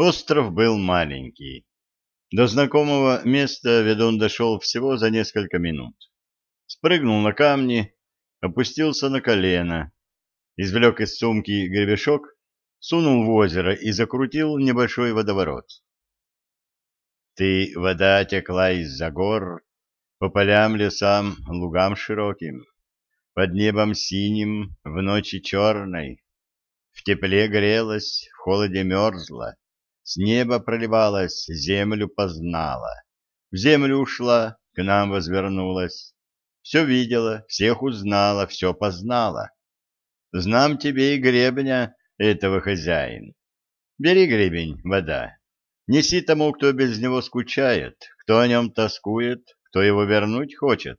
Остров был маленький. До знакомого места ведун дошел всего за несколько минут. Спрыгнул на камни, опустился на колено, извлек из сумки гребешок, сунул в озеро и закрутил небольшой водоворот. Ты, вода, текла из-за гор, по полям, лесам, лугам широким, под небом синим, в ночи черной. В тепле грелась, в холоде мерзла, с неба проливалась, землю познала. В землю ушла, к нам возвернулась. Все видела, всех узнала, все познала. Знам тебе и гребня этого хозяин. Бери гребень, вода. Неси тому, кто без него скучает, кто о нем тоскует, кто его вернуть хочет.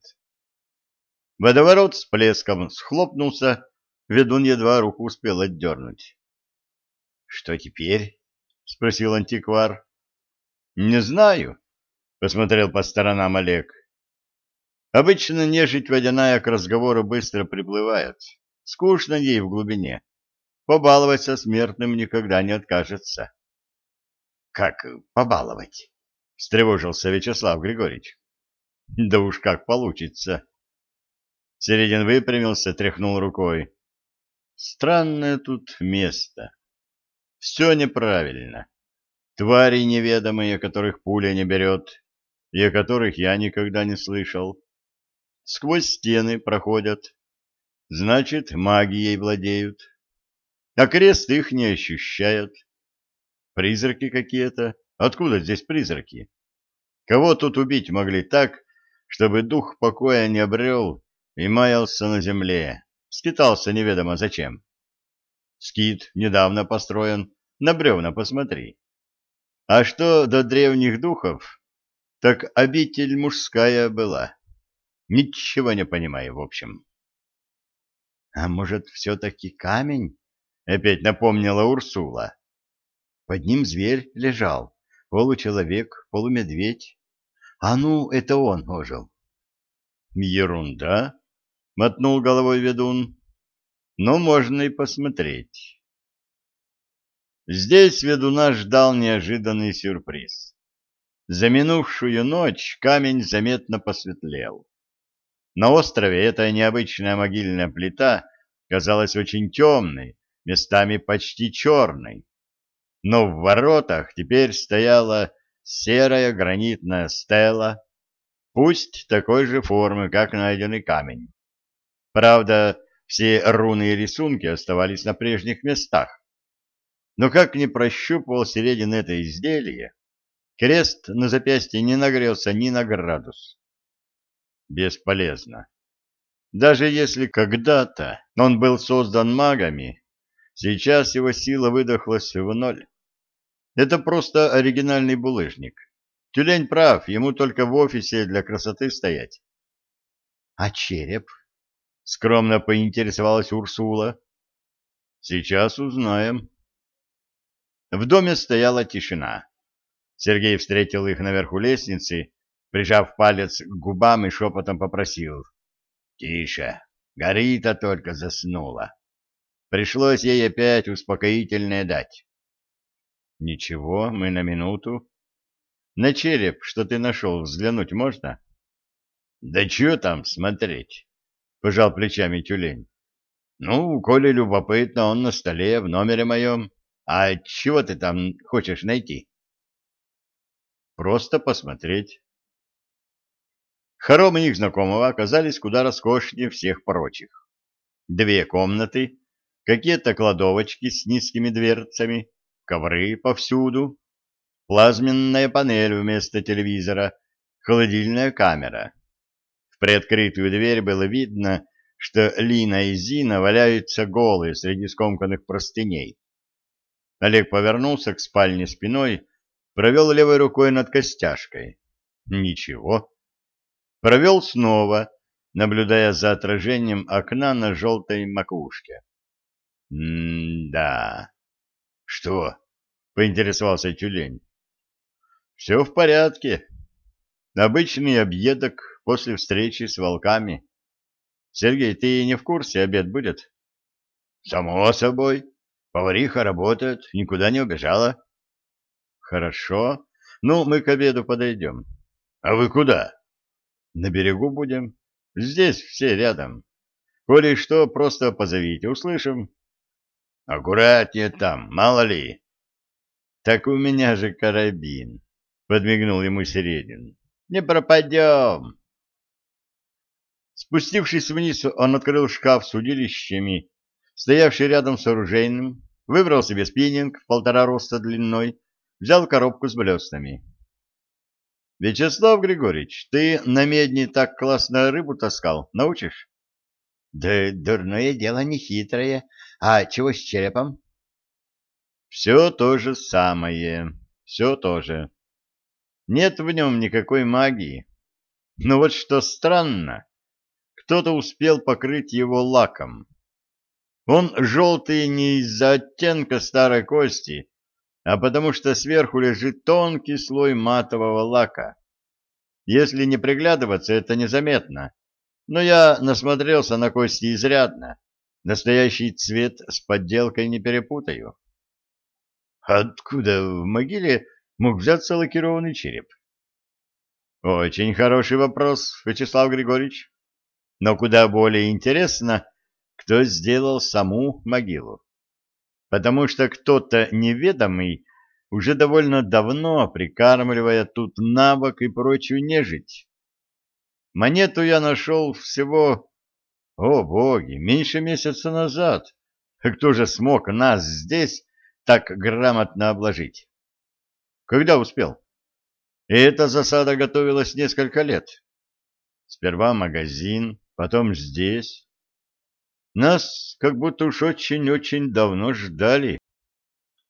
Водоворот с плеском схлопнулся, ведун едва руку успел отдернуть. — Что теперь? — спросил антиквар. — Не знаю, — посмотрел по сторонам Олег. Обычно нежить водяная к разговору быстро приплывает. Скучно ей в глубине. Побаловать со смертным никогда не откажется. — Как побаловать? — встревожился Вячеслав Григорьевич. — Да уж как получится. Середин выпрямился, тряхнул рукой. — Странное тут место. Все неправильно. Твари неведомые, которых пуля не берет, и о которых я никогда не слышал. Сквозь стены проходят. Значит, магией владеют. А крест их не ощущает. Призраки какие-то. Откуда здесь призраки? Кого тут убить могли так, чтобы дух покоя не обрел и маялся на земле, скитался неведомо зачем? Скит недавно построен, на бревна посмотри. А что до древних духов, так обитель мужская была. Ничего не понимаю, в общем. — А может, все-таки камень? — опять напомнила Урсула. Под ним зверь лежал, получеловек, полумедведь. А ну, это он ожил. — Ерунда, — мотнул головой ведун но можно и посмотреть. Здесь ведуна ждал неожиданный сюрприз. За минувшую ночь камень заметно посветлел. На острове эта необычная могильная плита казалась очень темной, местами почти черной. Но в воротах теперь стояла серая гранитная стела, пусть такой же формы, как найденный камень. Правда, все руны и рисунки оставались на прежних местах. Но как ни прощупывал Середин это изделие, крест на запястье не нагрелся ни на градус. Бесполезно. Даже если когда-то он был создан магами, сейчас его сила выдохлась в ноль. Это просто оригинальный булыжник. Тюлень прав, ему только в офисе для красоты стоять. А череп? Скромно поинтересовалась Урсула. Сейчас узнаем. В доме стояла тишина. Сергей встретил их наверху лестницы, прижав палец к губам и шепотом попросил. — Тише, Горита только заснула. Пришлось ей опять успокоительное дать. — Ничего, мы на минуту. На череп, что ты нашел, взглянуть можно? — Да что там смотреть? — пожал плечами тюлень. — Ну, коли любопытно, он на столе в номере моем. А чего ты там хочешь найти? — Просто посмотреть. Хоромы их знакомого оказались куда роскошнее всех прочих. Две комнаты, какие-то кладовочки с низкими дверцами, ковры повсюду, плазменная панель вместо телевизора, холодильная камера. В приоткрытую дверь было видно, что Лина и Зина валяются голые среди скомканных простыней. Олег повернулся к спальне спиной, провел левой рукой над костяшкой. Ничего. Провел снова, наблюдая за отражением окна на желтой макушке. «М-да...» «Что?» — поинтересовался тюлень. «Все в порядке. Обычный объедок после встречи с волками. Сергей, ты не в курсе, обед будет? Само собой. Повариха работает, никуда не убежала. Хорошо. Ну, мы к обеду подойдем. А вы куда? На берегу будем. Здесь все рядом. Коли что, просто позовите, услышим. Аккуратнее там, мало ли. Так у меня же карабин, подмигнул ему Середин. Не пропадем. Спустившись вниз, он открыл шкаф с удилищами, стоявший рядом с оружейным, выбрал себе спиннинг в полтора роста длиной, взял коробку с блестами. — Вячеслав Григорьевич, ты на медне так классно рыбу таскал, научишь? — Да дурное дело не хитрое. А чего с черепом? — Все то же самое, все то же. Нет в нем никакой магии. Но вот что странно, кто-то успел покрыть его лаком. Он желтый не из-за оттенка старой кости, а потому что сверху лежит тонкий слой матового лака. Если не приглядываться, это незаметно. Но я насмотрелся на кости изрядно. Настоящий цвет с подделкой не перепутаю. Откуда в могиле мог взяться лакированный череп? Очень хороший вопрос, Вячеслав Григорьевич. Но куда более интересно, кто сделал саму могилу. Потому что кто-то неведомый уже довольно давно прикармливая тут навык и прочую нежить. Монету я нашел всего, о боги, меньше месяца назад. Кто же смог нас здесь так грамотно обложить? Когда успел? И эта засада готовилась несколько лет. Сперва магазин, потом здесь. Нас как будто уж очень-очень давно ждали.